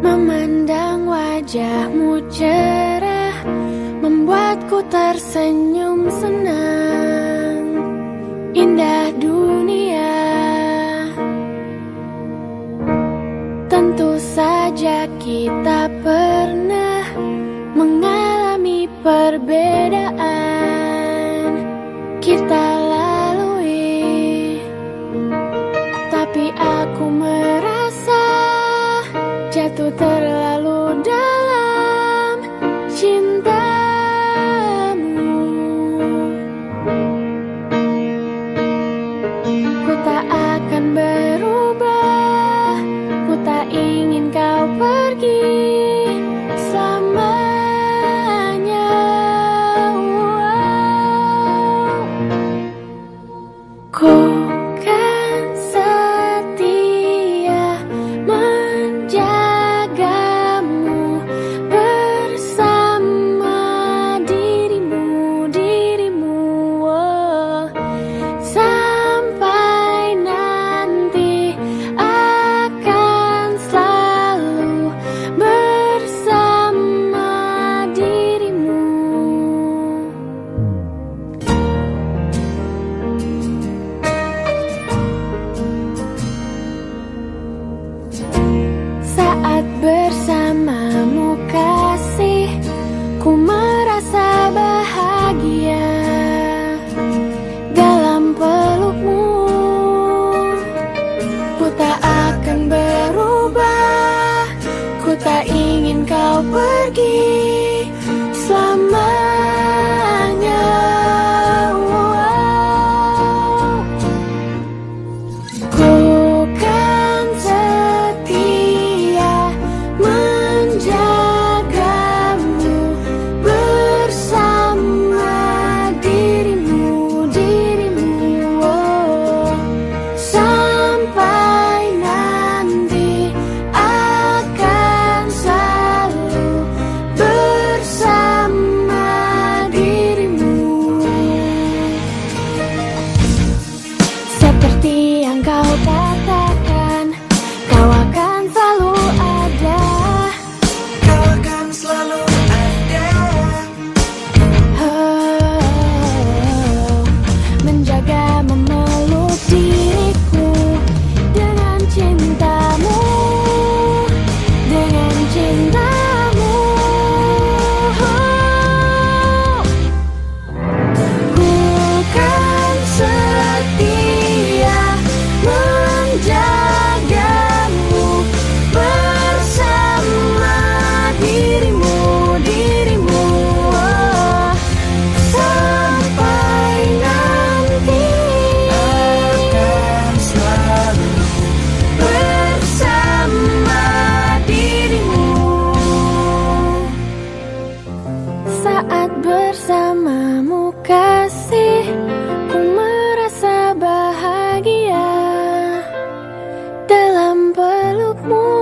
Memandang wajahmu cerah Membuatku tersenyum senang. Indah dunia. Tentu saja kita pernah Mengalami perbedaan Jatuh terlalu dalam cintamu. Ku tak akan berubah Ku tak ingin kau pergi berubah bersamamu kasih Ku merasa bahagia. Dalam pelukmu